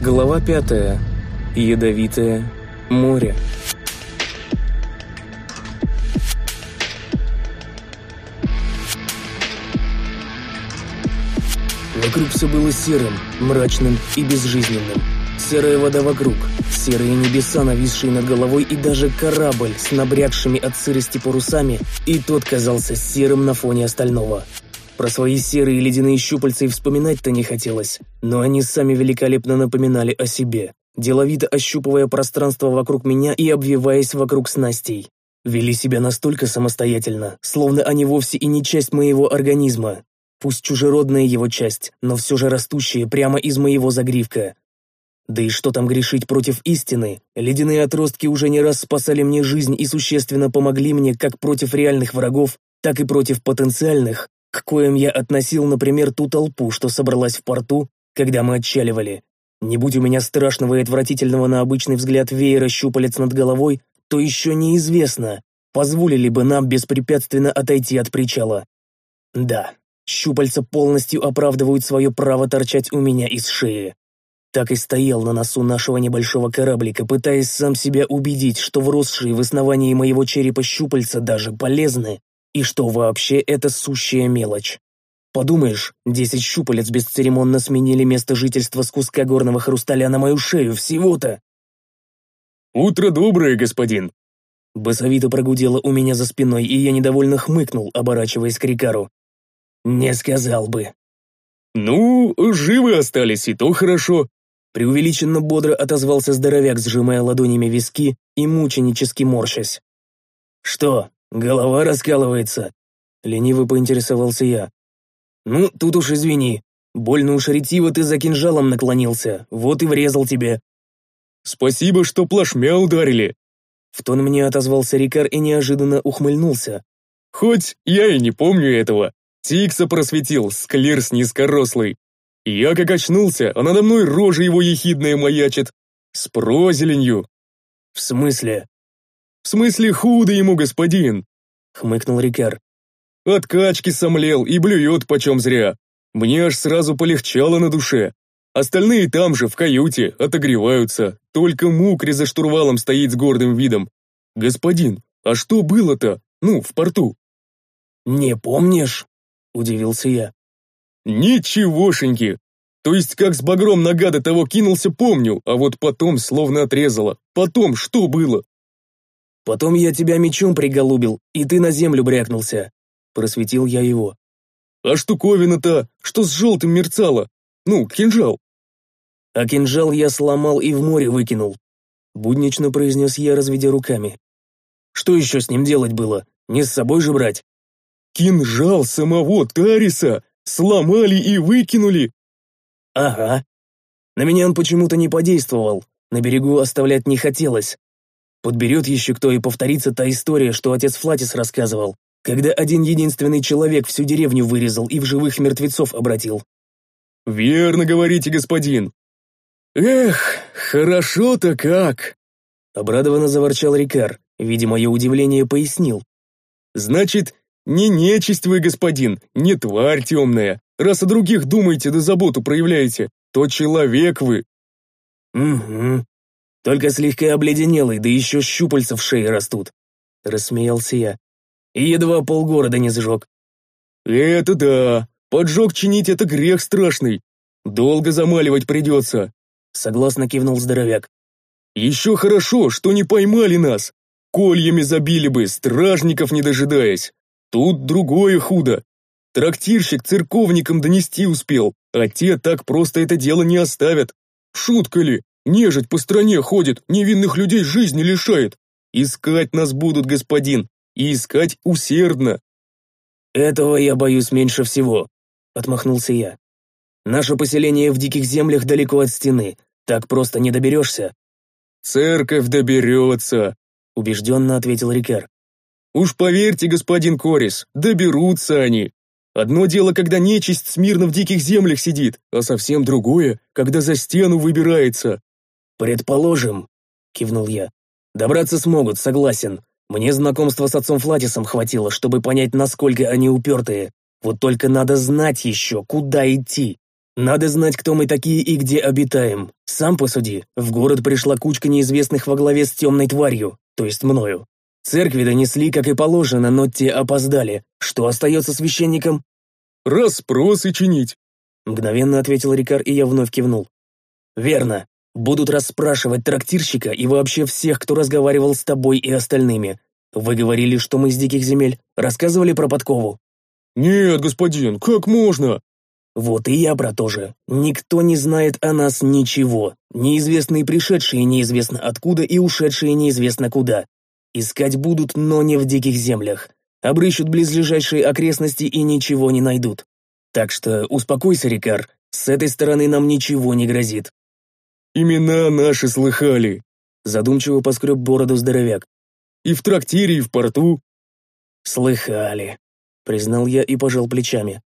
Глава пятая. Ядовитое море. Вокруг все было серым, мрачным и безжизненным. Серая вода вокруг, серые небеса, нависшие над головой, и даже корабль с набрякшими от сырости парусами, и тот казался серым на фоне остального. Про свои серые ледяные щупальца и вспоминать-то не хотелось, но они сами великолепно напоминали о себе, деловито ощупывая пространство вокруг меня и обвиваясь вокруг снастей. Вели себя настолько самостоятельно, словно они вовсе и не часть моего организма. Пусть чужеродная его часть, но все же растущая прямо из моего загривка. Да и что там грешить против истины? Ледяные отростки уже не раз спасали мне жизнь и существенно помогли мне как против реальных врагов, так и против потенциальных, к коим я относил, например, ту толпу, что собралась в порту, когда мы отчаливали. Не будь у меня страшного и отвратительного на обычный взгляд веера щупалец над головой, то еще неизвестно, позволили бы нам беспрепятственно отойти от причала. Да, щупальца полностью оправдывают свое право торчать у меня из шеи. Так и стоял на носу нашего небольшого кораблика, пытаясь сам себя убедить, что вросшие в основании моего черепа щупальца даже полезны, и что вообще это сущая мелочь. Подумаешь, десять щупалец бесцеремонно сменили место жительства с куска горного хрусталя на мою шею всего-то. «Утро доброе, господин!» Басовито прогудело у меня за спиной, и я недовольно хмыкнул, оборачиваясь к Рикару. «Не сказал бы». «Ну, живы остались, и то хорошо», преувеличенно бодро отозвался здоровяк, сжимая ладонями виски и мученически морщась. «Что, голова раскалывается?» Лениво поинтересовался я. «Ну, тут уж извини. Больно уж ретиво ты за кинжалом наклонился, вот и врезал тебе». «Спасибо, что плашмя ударили». В тон мне отозвался Рикар и неожиданно ухмыльнулся. «Хоть я и не помню этого. Тикса просветил, склирс низкорослый. Я как очнулся, а надо мной рожа его ехидная маячит. С прозеленью». «В смысле?» «В смысле худо ему, господин», — хмыкнул Рикар. От качки сомлел и блюет почем зря. Мне аж сразу полегчало на душе. Остальные там же, в каюте, отогреваются. Только Мукри за штурвалом стоит с гордым видом. «Господин, а что было-то? Ну, в порту?» «Не помнишь?» – удивился я. «Ничегошеньки! То есть как с багром на гада того кинулся, помню, а вот потом словно отрезало. Потом что было?» «Потом я тебя мечом приголубил, и ты на землю брякнулся. Просветил я его. «А штуковина-то, что с желтым мерцала? Ну, кинжал». «А кинжал я сломал и в море выкинул», — буднично произнес я, разведя руками. «Что еще с ним делать было? Не с собой же брать?» «Кинжал самого Тариса! Сломали и выкинули!» «Ага. На меня он почему-то не подействовал, на берегу оставлять не хотелось. Подберет еще кто и повторится та история, что отец Флатис рассказывал когда один единственный человек всю деревню вырезал и в живых мертвецов обратил. «Верно говорите, господин!» «Эх, хорошо-то как!» Обрадованно заворчал Рикар, видя мое удивление, пояснил. «Значит, не нечисть вы, господин, не тварь темная. Раз о других думаете да заботу проявляете, то человек вы». «Угу. Только слегка обледенелый, да еще щупальца в шее растут», — рассмеялся я и едва полгорода не сжег. «Это да! Поджог чинить — это грех страшный. Долго замаливать придется», — согласно кивнул здоровяк. «Еще хорошо, что не поймали нас. Кольями забили бы, стражников не дожидаясь. Тут другое худо. Трактирщик церковникам донести успел, а те так просто это дело не оставят. Шутка ли? Нежить по стране ходит, невинных людей жизни лишает. Искать нас будут, господин, и искать усердно. Этого я боюсь меньше всего, отмахнулся я. Наше поселение в диких землях далеко от стены, так просто не доберешься. Церковь доберется, убежденно ответил Рикар. Уж поверьте, господин Корис, доберутся они. Одно дело, когда нечисть смирно в диких землях сидит, а совсем другое, когда за стену выбирается. Предположим, кивнул я. Добраться смогут, согласен. Мне знакомства с отцом Флатисом хватило, чтобы понять, насколько они упертые. Вот только надо знать еще, куда идти. Надо знать, кто мы такие и где обитаем. Сам посуди, в город пришла кучка неизвестных во главе с темной тварью, то есть мною. Церкви донесли, как и положено, но те опоздали. Что остается священникам? «Расспросы чинить», — мгновенно ответил Рикар, и я вновь кивнул. «Верно. Будут расспрашивать трактирщика и вообще всех, кто разговаривал с тобой и остальными. Вы говорили, что мы с диких земель. Рассказывали про подкову?» «Нет, господин, как можно?» «Вот и я про то же. Никто не знает о нас ничего. Неизвестные пришедшие неизвестно откуда и ушедшие неизвестно куда. Искать будут, но не в диких землях. Обрыщут близлежащие окрестности и ничего не найдут. Так что успокойся, Рикар, с этой стороны нам ничего не грозит». «Имена наши слыхали», — задумчиво поскреб бороду здоровяк. «И в трактире, и в порту». «Слыхали», — признал я и пожал плечами.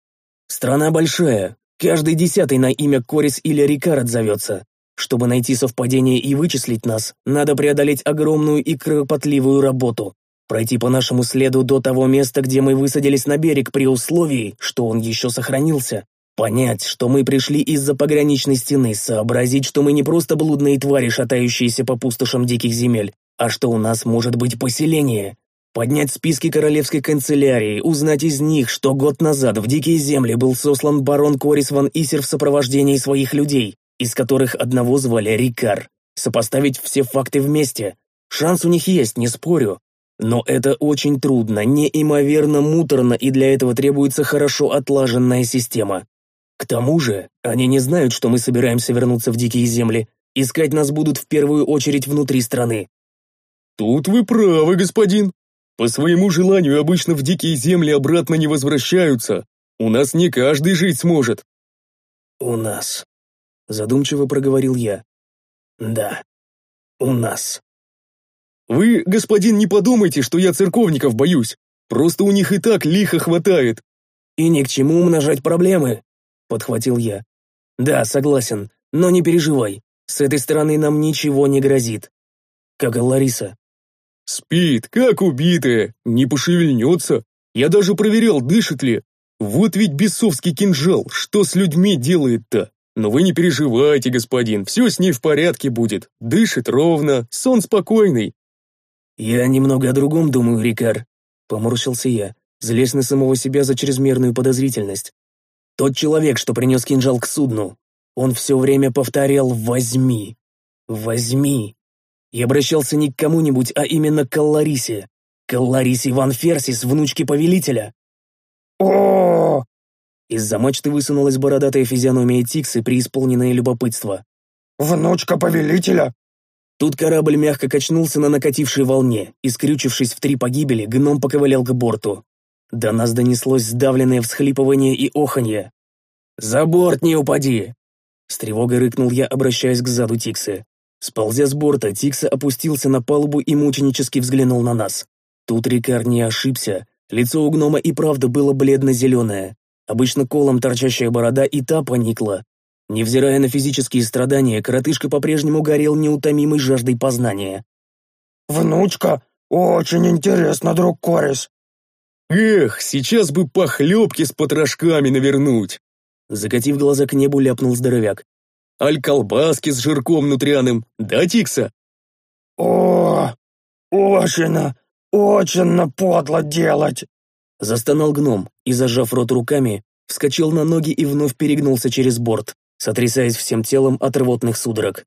«Страна большая, каждый десятый на имя Корис или Рикар отзовется. Чтобы найти совпадение и вычислить нас, надо преодолеть огромную и кропотливую работу. Пройти по нашему следу до того места, где мы высадились на берег при условии, что он еще сохранился. Понять, что мы пришли из-за пограничной стены, сообразить, что мы не просто блудные твари, шатающиеся по пустошам диких земель, а что у нас может быть поселение. Поднять списки королевской канцелярии, узнать из них, что год назад в дикие земли был сослан барон Корис ван Исер в сопровождении своих людей, из которых одного звали Рикар. Сопоставить все факты вместе. Шанс у них есть, не спорю, но это очень трудно, неимоверно муторно, и для этого требуется хорошо отлаженная система. К тому же, они не знают, что мы собираемся вернуться в дикие земли. Искать нас будут в первую очередь внутри страны. Тут вы правы, господин. По своему желанию обычно в дикие земли обратно не возвращаются. У нас не каждый жить сможет. У нас. Задумчиво проговорил я. Да, у нас. Вы, господин, не подумайте, что я церковников боюсь. Просто у них и так лихо хватает. И ни к чему умножать проблемы, подхватил я. Да, согласен, но не переживай. С этой стороны нам ничего не грозит. Как и Лариса. Спит, как убитая, не пошевельнется. Я даже проверял, дышит ли. Вот ведь бесовский кинжал, что с людьми делает-то? Но вы не переживайте, господин, все с ней в порядке будет. Дышит ровно, сон спокойный. «Я немного о другом думаю, Рикар», — поморщился я, злясь на самого себя за чрезмерную подозрительность. «Тот человек, что принес кинжал к судну, он все время повторял «возьми, возьми». И обращался не к кому-нибудь, а именно к Ларисе. К Ларисе Ван Ферсис, внучке повелителя. о Из-за мачты высунулась бородатая физиономия Тиксы, преисполненное любопытство. «Внучка повелителя? Тут корабль мягко качнулся на накатившей волне, и, скрючившись в три погибели, гном поковылял к борту. До нас донеслось сдавленное всхлипывание и оханье. «За борт не упади!» С тревогой рыкнул я, обращаясь к заду Тиксы. Сползя с борта, Тикса опустился на палубу и мученически взглянул на нас. Тут Рикар не ошибся. Лицо у гнома и правда было бледно-зеленое. Обычно колом торчащая борода и та поникла, Невзирая на физические страдания, коротышка по-прежнему горел неутомимой жаждой познания. «Внучка, очень интересно, друг Корис». «Эх, сейчас бы похлебки с потрошками навернуть!» Закатив глаза к небу, ляпнул здоровяк. «Аль колбаски с жирком нутряным, да, Тикса?» «О, очень, очень подло делать!» Застонал гном и, зажав рот руками, вскочил на ноги и вновь перегнулся через борт сотрясаясь всем телом от рвотных судорог.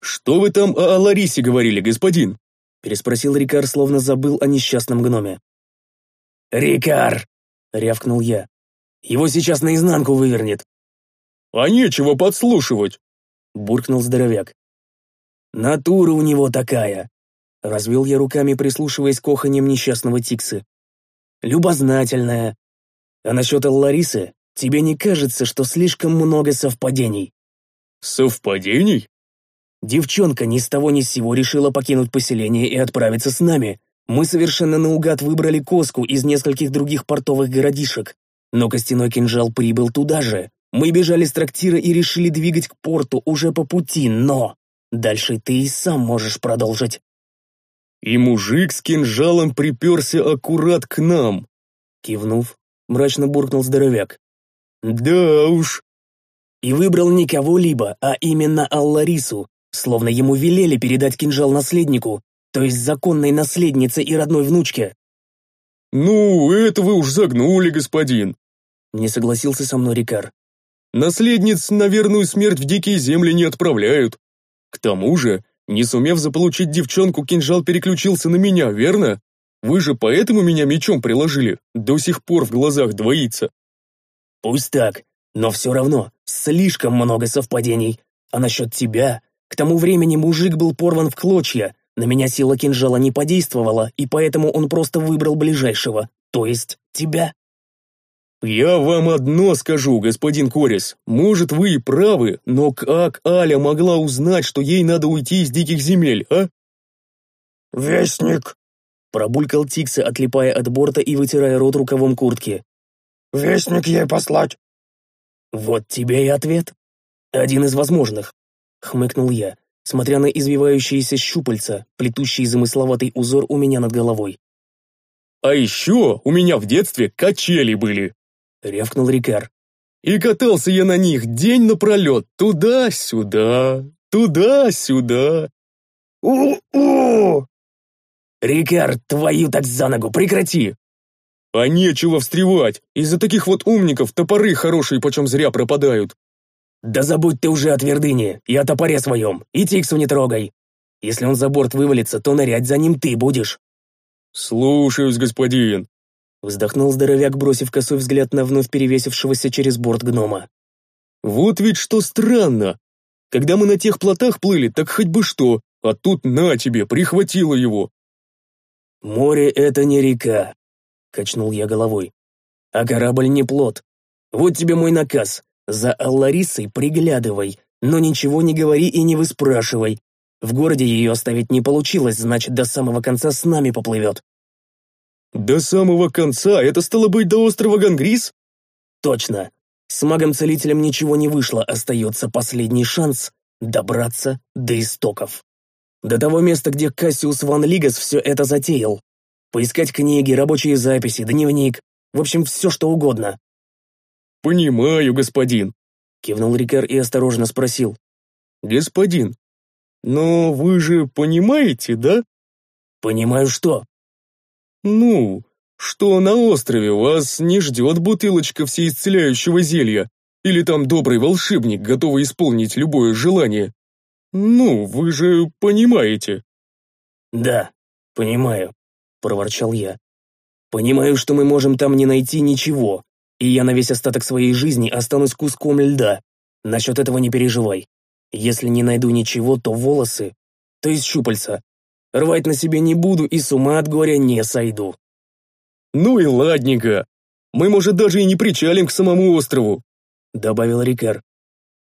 «Что вы там о Ларисе говорили, господин?» переспросил Рикар, словно забыл о несчастном гноме. «Рикар!» — рявкнул я. «Его сейчас наизнанку вывернет!» «А нечего подслушивать!» — буркнул здоровяк. «Натура у него такая!» — развел я руками, прислушиваясь к оханьям несчастного Тиксы. «Любознательная. А насчет Ларисы Тебе не кажется, что слишком много совпадений?» «Совпадений?» Девчонка ни с того ни с сего решила покинуть поселение и отправиться с нами. Мы совершенно наугад выбрали Коску из нескольких других портовых городишек. Но костяной кинжал прибыл туда же. Мы бежали с трактира и решили двигать к порту уже по пути, но... Дальше ты и сам можешь продолжить. И мужик с кинжалом приперся аккурат к нам. Кивнув, мрачно буркнул здоровяк. «Да уж, И выбрал не кого-либо, а именно Алларису, словно ему велели передать кинжал наследнику, то есть законной наследнице и родной внучке. «Ну, это вы уж загнули, господин», — не согласился со мной Рикар. «Наследниц на верную смерть в дикие земли не отправляют. К тому же, не сумев заполучить девчонку, кинжал переключился на меня, верно? Вы же поэтому меня мечом приложили, до сих пор в глазах двоится». «Пусть так, но все равно, слишком много совпадений. А насчет тебя, к тому времени мужик был порван в клочья, на меня сила кинжала не подействовала, и поэтому он просто выбрал ближайшего, то есть тебя. «Я вам одно скажу, господин Корис. Может, вы и правы, но как Аля могла узнать, что ей надо уйти из диких земель, а?» «Вестник!» Пробулькал Тикса, отлипая от борта и вытирая рот рукавом куртки. «Вестник ей послать!» «Вот тебе и ответ. Один из возможных», — хмыкнул я, смотря на извивающиеся щупальца, плетущие замысловатый узор у меня над головой. «А еще у меня в детстве качели были», — рявкнул Рикар. «И катался я на них день напролет, туда-сюда, туда-сюда». «У-у!» «Рикар, твою так за ногу, прекрати!» «А нечего встревать, из-за таких вот умников топоры хорошие почем зря пропадают». «Да забудь ты уже о твердыне и о топоре своем, и Тиксу не трогай. Если он за борт вывалится, то нырять за ним ты будешь». «Слушаюсь, господин», — вздохнул здоровяк, бросив косой взгляд на вновь перевесившегося через борт гнома. «Вот ведь что странно. Когда мы на тех плотах плыли, так хоть бы что, а тут на тебе, прихватило его». «Море — это не река», — качнул я головой. «А корабль не плот. Вот тебе мой наказ. За Алларисой приглядывай, но ничего не говори и не выспрашивай. В городе ее оставить не получилось, значит, до самого конца с нами поплывет». «До самого конца? Это стало быть до острова Гангрис?» «Точно. С магом-целителем ничего не вышло, остается последний шанс добраться до истоков. До того места, где Кассиус Ван Лигас все это затеял. Поискать книги, рабочие записи, дневник, в общем, все что угодно. «Понимаю, господин», — кивнул Рикар и осторожно спросил. «Господин, но вы же понимаете, да?» «Понимаю что?» «Ну, что на острове вас не ждет бутылочка всеисцеляющего зелья, или там добрый волшебник, готовый исполнить любое желание. Ну, вы же понимаете». «Да, понимаю», — проворчал я. «Понимаю, что мы можем там не найти ничего, и я на весь остаток своей жизни останусь куском льда. Насчет этого не переживай. Если не найду ничего, то волосы, то есть щупальца, рвать на себе не буду и с ума от горя не сойду. «Ну и ладненько. Мы, может, даже и не причалим к самому острову», — добавил Рикар.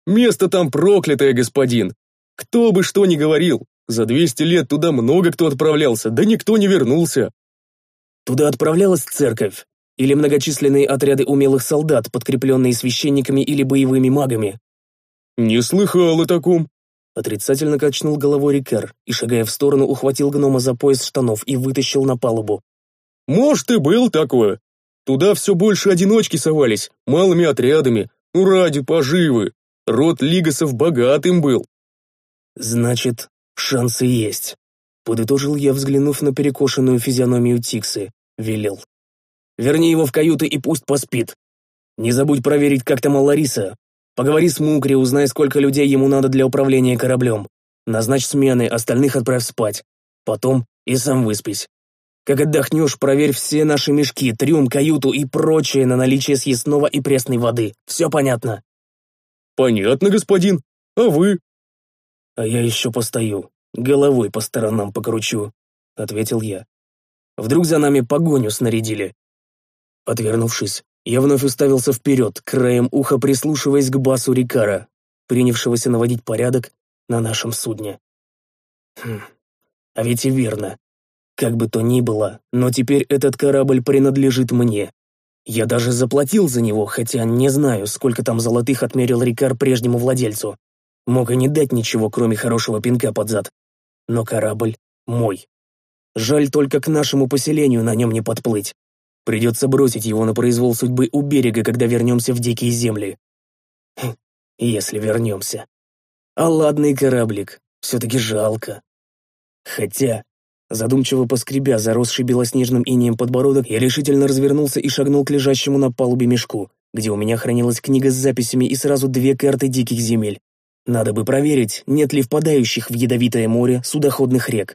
«Место там проклятое, господин. Кто бы что ни говорил, за двести лет туда много кто отправлялся, да никто не вернулся». «Туда отправлялась церковь, или многочисленные отряды умелых солдат, подкрепленные священниками или боевыми магами. «Не слыхал о таком», — отрицательно качнул головой Рикар и, шагая в сторону, ухватил гнома за пояс штанов и вытащил на палубу. «Может, и был такое. Туда все больше одиночки совались, малыми отрядами, ну ради поживы. Род Лигасов богатым был». «Значит, шансы есть», — подытожил я, взглянув на перекошенную физиономию Тиксы, велел. Верни его в каюты и пусть поспит. Не забудь проверить, как там Лариса. Поговори с Мукри, узнай, сколько людей ему надо для управления кораблем. Назначь смены, остальных отправь спать. Потом и сам выспись. Как отдохнешь, проверь все наши мешки, трюм, каюту и прочее на наличие съестного и пресной воды. Все понятно?» «Понятно, господин. А вы?» «А я еще постою, головой по сторонам покручу», — ответил я. «Вдруг за нами погоню снарядили?» Отвернувшись, я вновь уставился вперед, краем уха прислушиваясь к басу Рикара, принявшегося наводить порядок на нашем судне. Хм, а ведь и верно. Как бы то ни было, но теперь этот корабль принадлежит мне. Я даже заплатил за него, хотя не знаю, сколько там золотых отмерил Рикар прежнему владельцу. Мог и не дать ничего, кроме хорошего пинка под зад. Но корабль мой. Жаль только к нашему поселению на нем не подплыть. Придется бросить его на произвол судьбы у берега, когда вернемся в дикие земли. Хм, если вернемся. А ладный кораблик, все-таки жалко. Хотя, задумчиво поскребя заросший белоснежным инеем подбородок, я решительно развернулся и шагнул к лежащему на палубе мешку, где у меня хранилась книга с записями и сразу две карты диких земель. Надо бы проверить, нет ли впадающих в ядовитое море судоходных рек.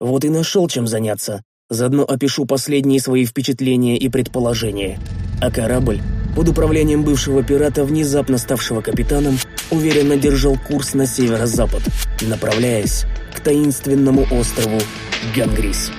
Вот и нашел чем заняться. Заодно опишу последние свои впечатления и предположения. А корабль, под управлением бывшего пирата, внезапно ставшего капитаном, уверенно держал курс на северо-запад, направляясь к таинственному острову Гангрис.